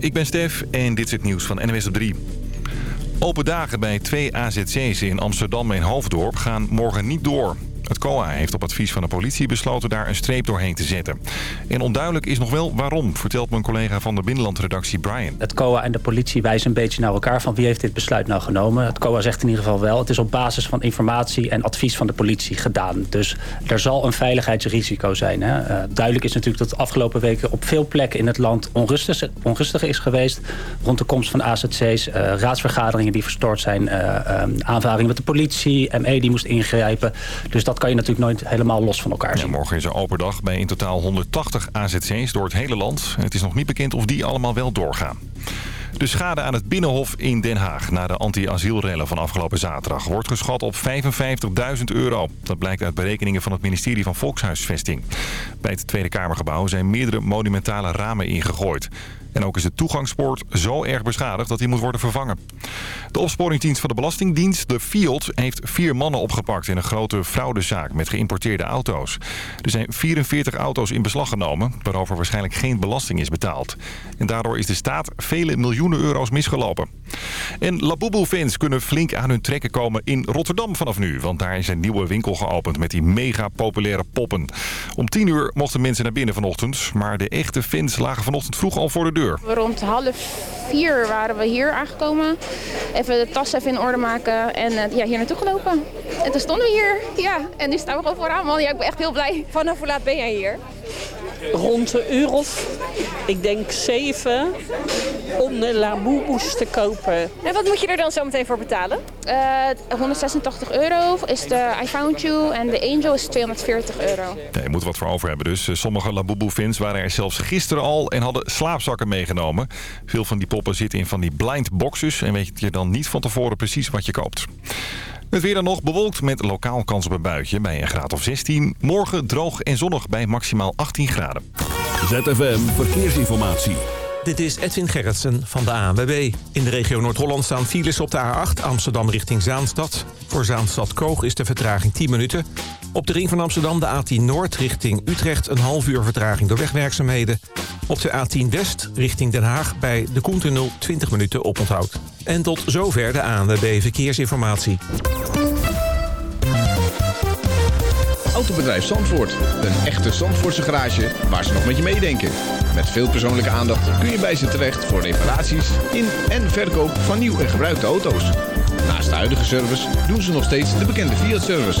Ik ben Stef en dit is het nieuws van NWS op 3. Open dagen bij twee AZC's in Amsterdam en Hoofddorp gaan morgen niet door. Het COA heeft op advies van de politie besloten daar een streep doorheen te zetten. En onduidelijk is nog wel waarom, vertelt mijn collega van de Binnenlandredactie Brian. Het COA en de politie wijzen een beetje naar elkaar van wie heeft dit besluit nou genomen. Het COA zegt in ieder geval wel, het is op basis van informatie en advies van de politie gedaan. Dus er zal een veiligheidsrisico zijn. Hè. Uh, duidelijk is natuurlijk dat de afgelopen weken op veel plekken in het land onrustig, onrustig is geweest. Rond de komst van AZC's, uh, raadsvergaderingen die verstoord zijn, uh, aanvaringen met de politie, ME die moest ingrijpen. Dus dat kan je natuurlijk nooit helemaal los van elkaar zien. Ja, morgen is er open dag bij in totaal 180 AZC's door het hele land. Het is nog niet bekend of die allemaal wel doorgaan. De schade aan het Binnenhof in Den Haag na de anti-asielrellen van afgelopen zaterdag wordt geschat op 55.000 euro. Dat blijkt uit berekeningen van het ministerie van Volkshuisvesting. Bij het Tweede Kamergebouw zijn meerdere monumentale ramen ingegooid. En ook is de toegangspoort zo erg beschadigd dat hij moet worden vervangen. De opsporingsdienst van de Belastingdienst, de Fiat, heeft vier mannen opgepakt in een grote fraudezaak met geïmporteerde auto's. Er zijn 44 auto's in beslag genomen, waarover waarschijnlijk geen belasting is betaald. En daardoor is de staat vele miljoenen euro's misgelopen. En Labubu-fans kunnen flink aan hun trekken komen in Rotterdam vanaf nu. Want daar is een nieuwe winkel geopend met die mega populaire poppen. Om 10 uur mochten mensen naar binnen vanochtend. Maar de echte fans lagen vanochtend vroeg al voor de deur. Rond half vier waren we hier aangekomen. Even de tas even in orde maken en uh, ja, hier naartoe gelopen. En toen stonden we hier. Ja, en nu staan we gewoon vooraan, man. Ja, ik ben echt heel blij. Vanaf hoe laat ben jij hier? Rond een uur of, ik denk zeven, om de Labubu's te kopen. En wat moet je er dan zo meteen voor betalen? Uh, 186 euro is de I Found You en de Angel is 240 euro. Ja, je moet wat voor over hebben dus. Sommige Labubu-fans waren er zelfs gisteren al en hadden slaapzakken meegenomen. Veel van die poppen zitten in van die blind boxes en weet je dan niet van tevoren precies wat je koopt. Het weer dan nog bewolkt met lokaal kans op een buitje bij een graad of 16. Morgen droog en zonnig bij maximaal 18 graden. ZFM Verkeersinformatie. Dit is Edwin Gerritsen van de ANWB. In de regio Noord-Holland staan files op de A8 Amsterdam richting Zaanstad. Voor Zaanstad-Koog is de vertraging 10 minuten. Op de ring van Amsterdam de A10 Noord richting Utrecht... een half uur vertraging door wegwerkzaamheden. Op de A10 West richting Den Haag bij de Koentunnel 20 minuten oponthoud. En tot zover de ANWB Verkeersinformatie. Autobedrijf Zandvoort. Een echte Zandvoortse garage waar ze nog met je meedenken. Met veel persoonlijke aandacht kun je bij ze terecht voor reparaties in en verkoop van nieuw en gebruikte auto's. Naast de huidige service doen ze nog steeds de bekende Fiat-service.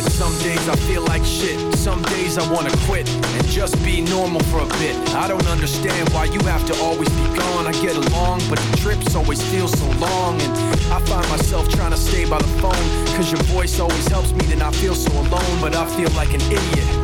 said, some days I feel like shit. Some days I wanna quit and just be normal for a bit. I don't understand why you have to always be gone. I get along, but the trips always feel so long. And I find myself trying to stay by the phone. Cause your voice always helps me to not feel so alone. But I feel like an idiot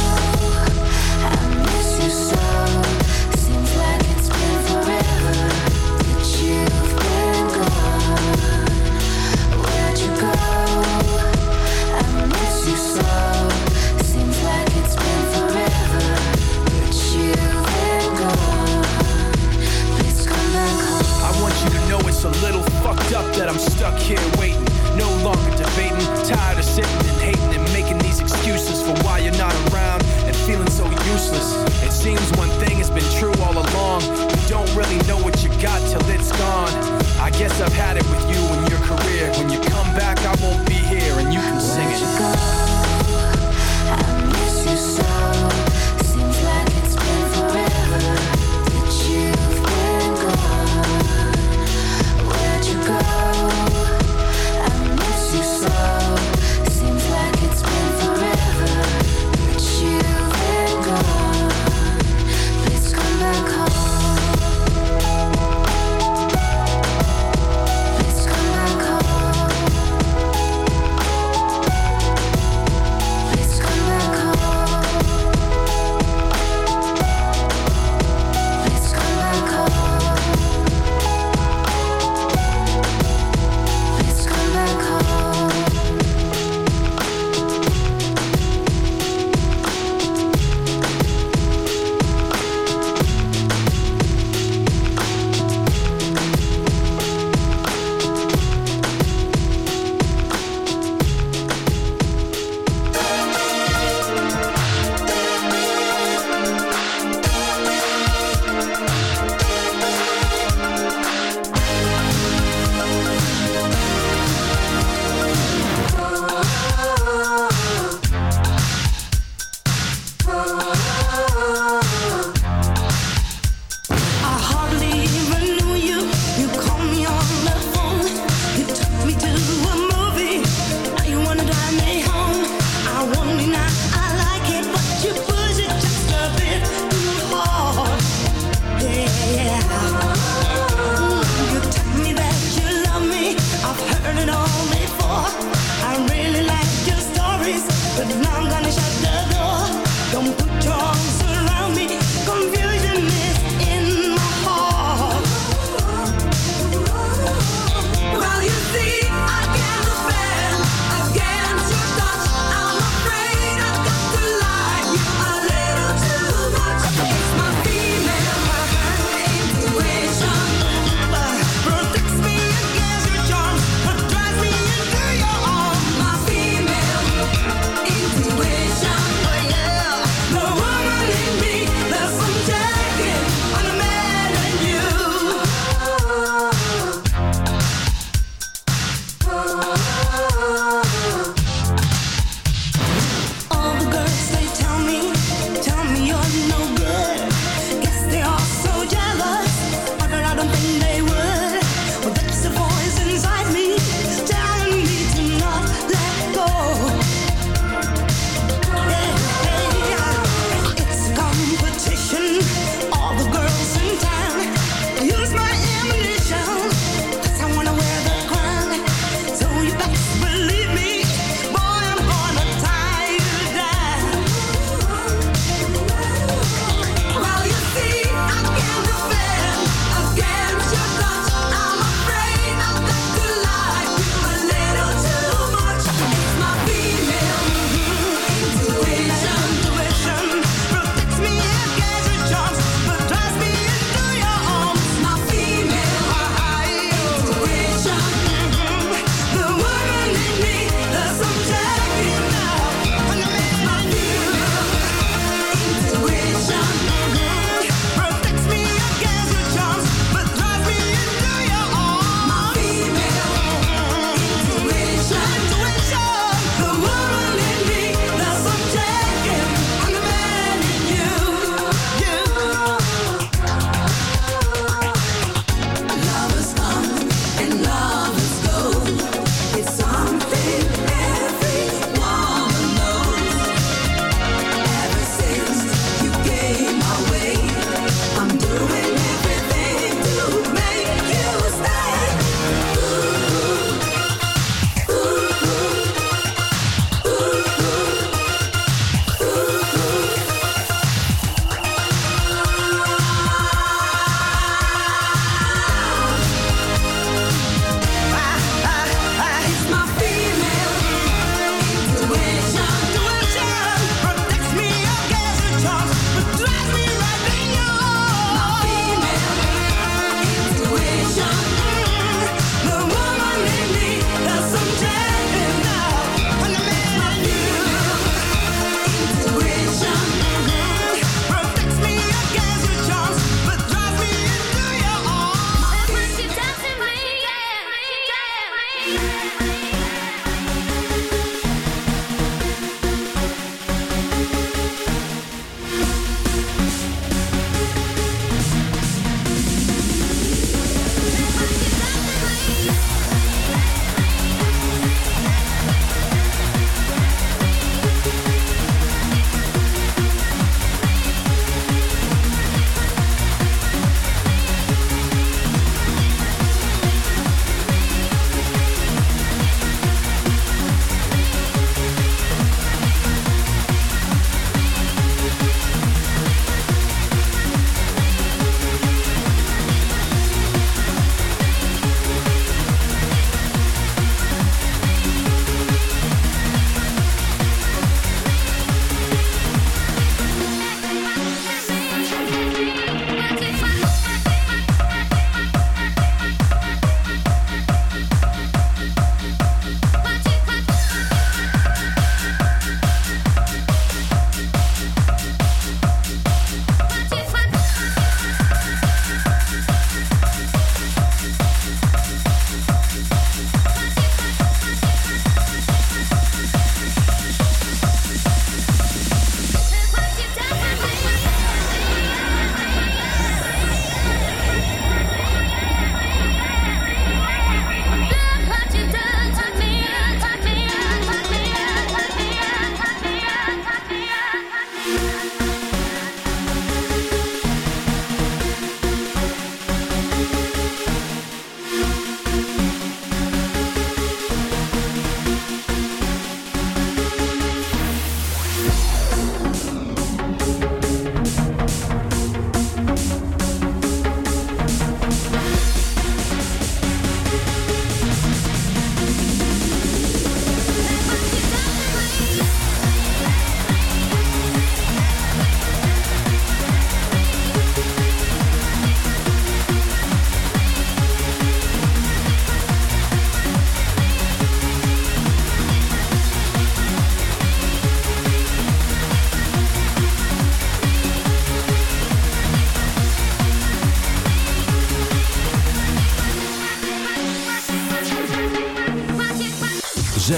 I've had it with you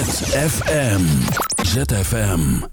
ZFM. ZFM.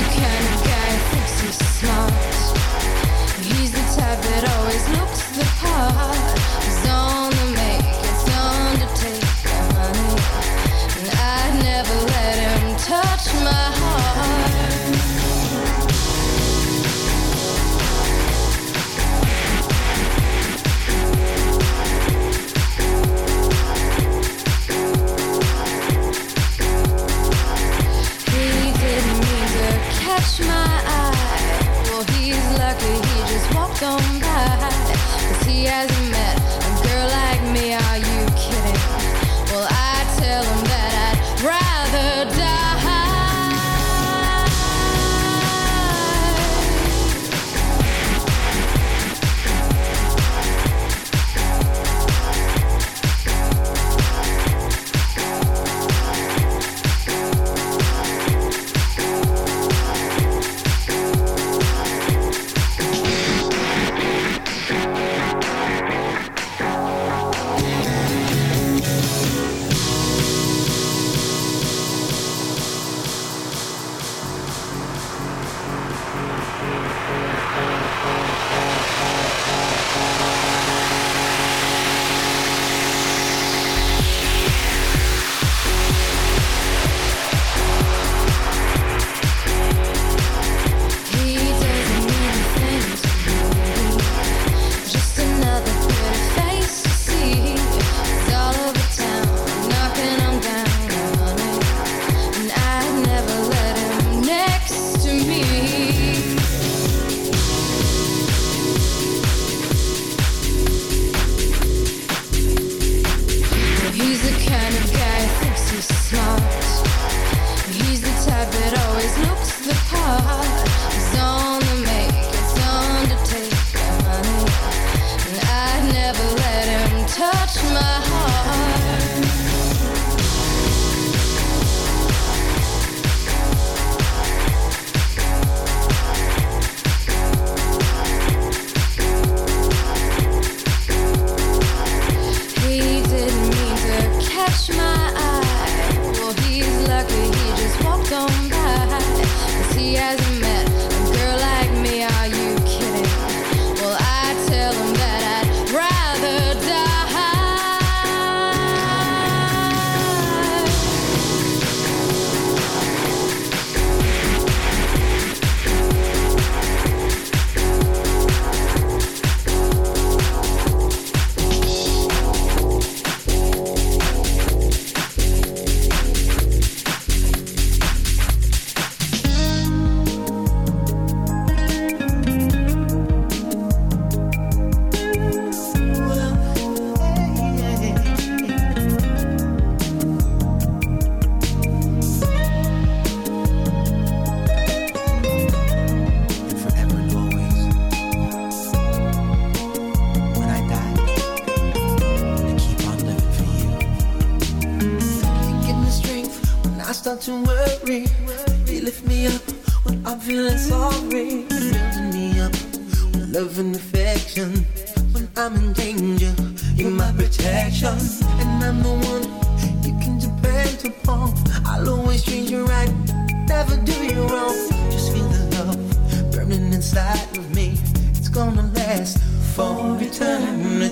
The kind of guy who thinks he's smart.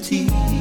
tea.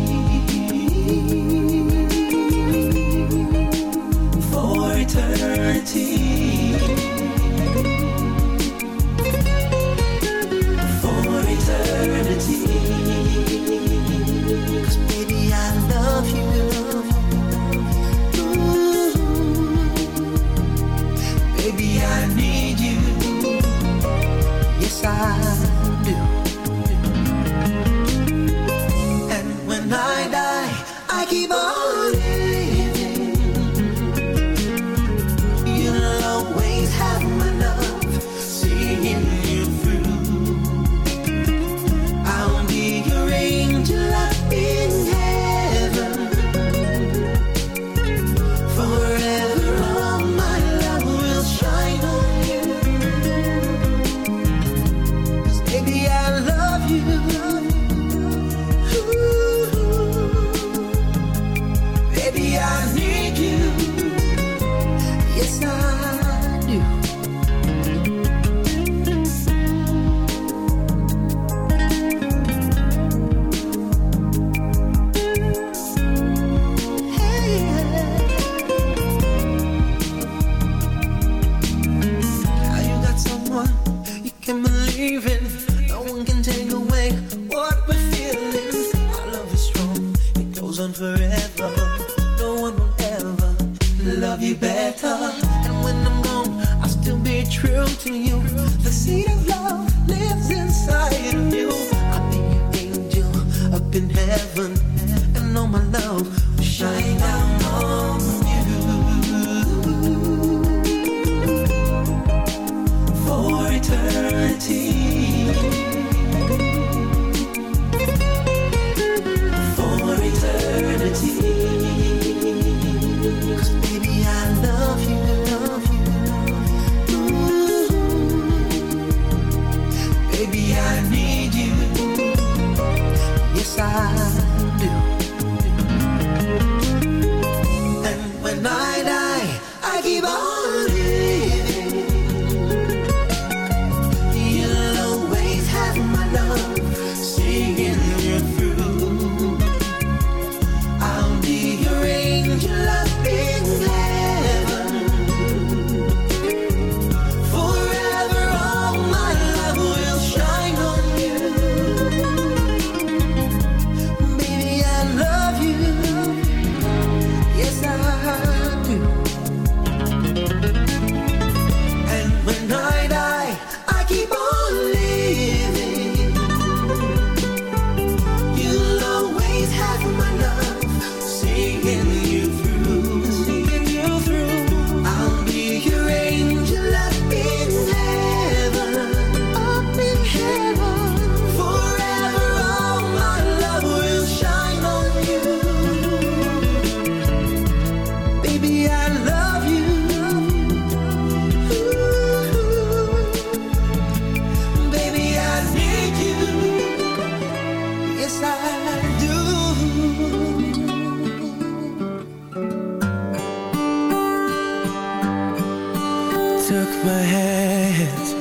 hands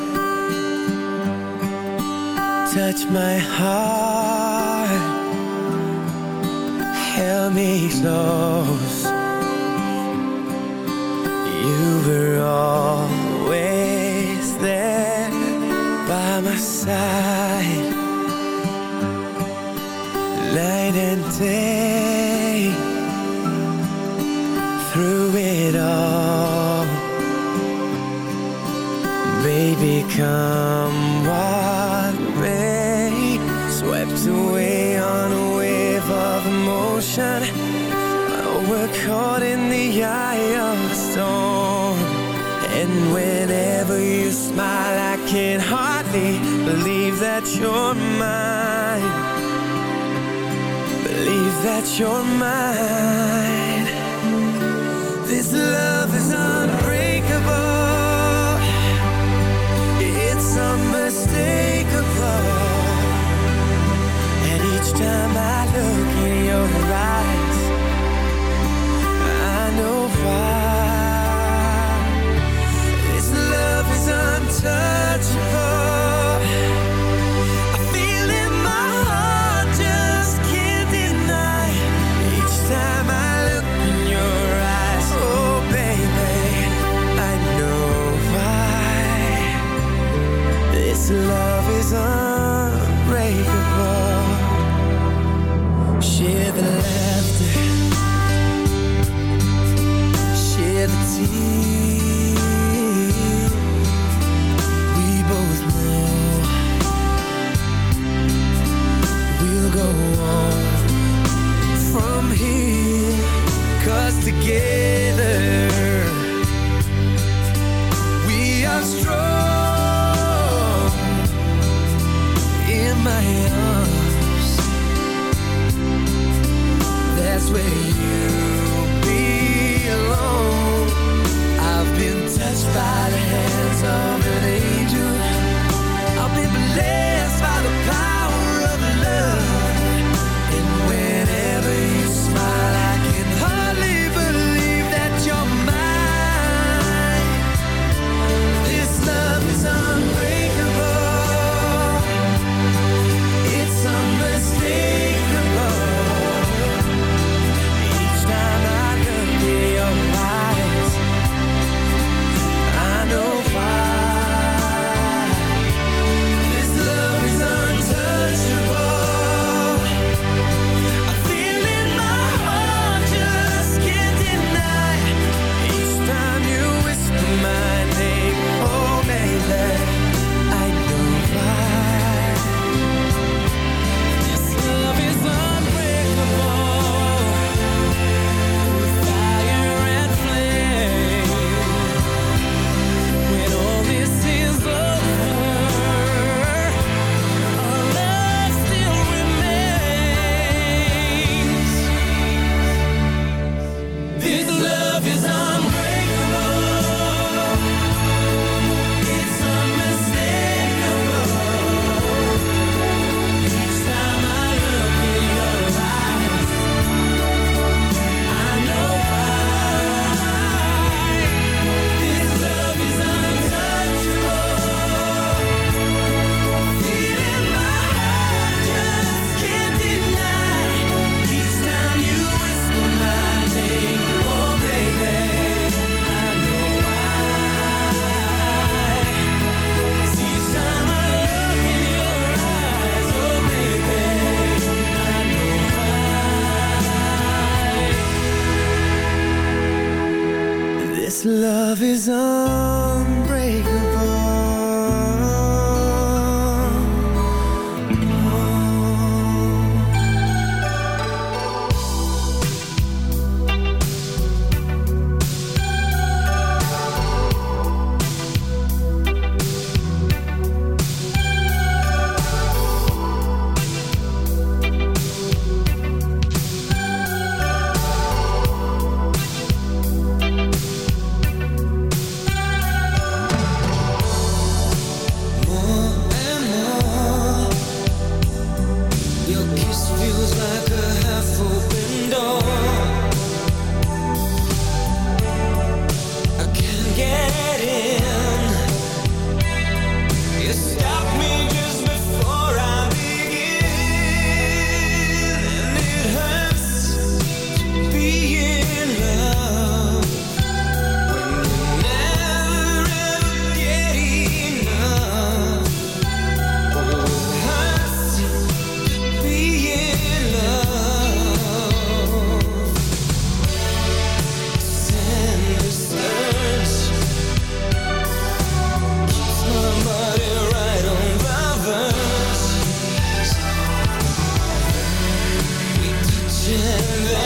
Touch my heart. Held me close. You were always there By my side. Night and day. Come what may Swept away on a wave of emotion. Oh, We're caught in the eye of the storm. And whenever you smile I can hardly believe that you're mine. Believe that you're mine. This love time I look in your eyes, I know why this love is untouched. Cause together and then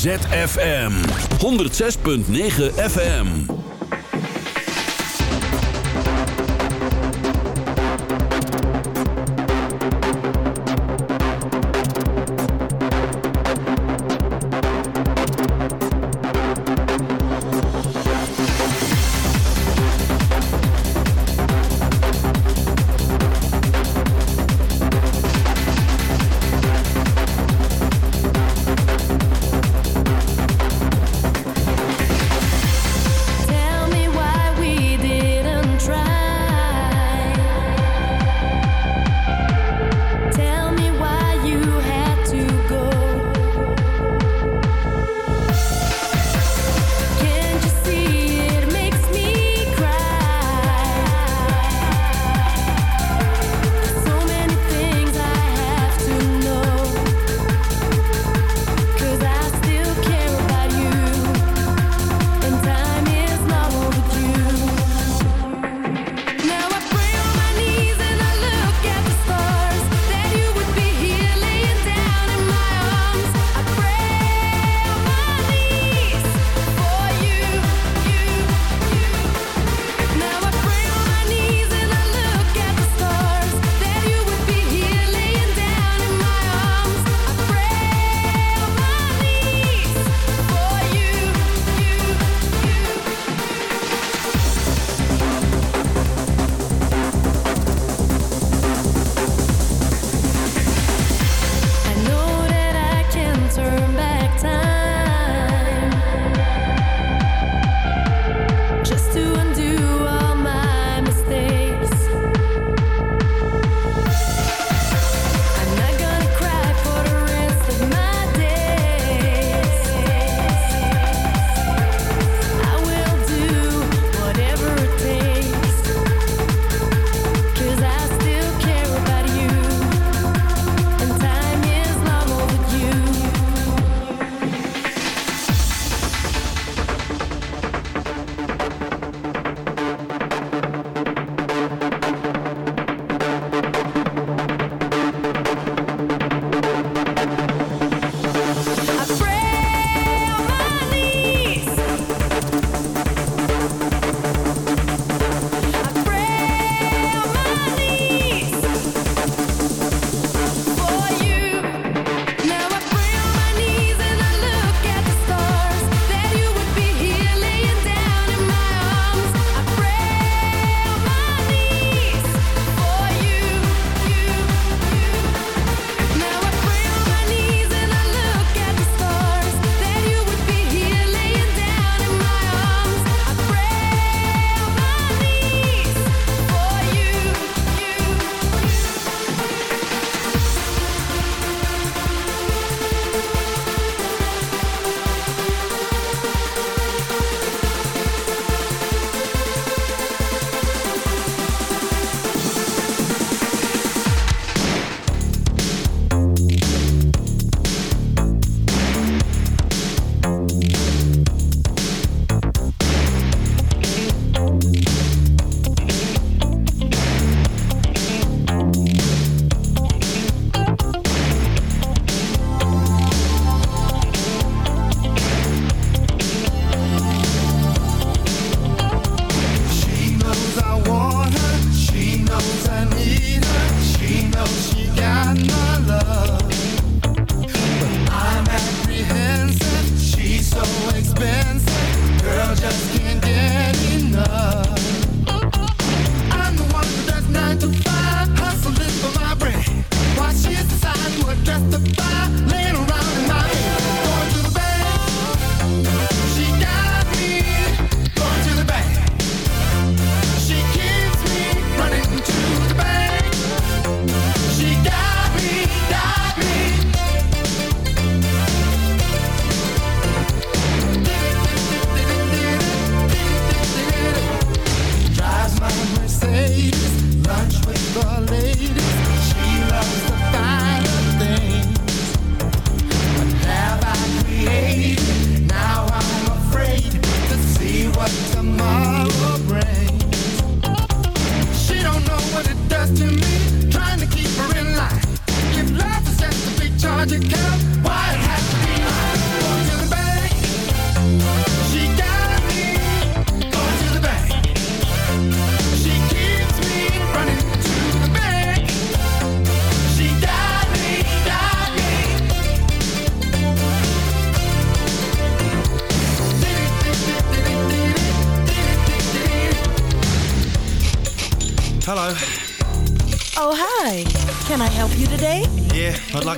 ZFM 106.9 FM.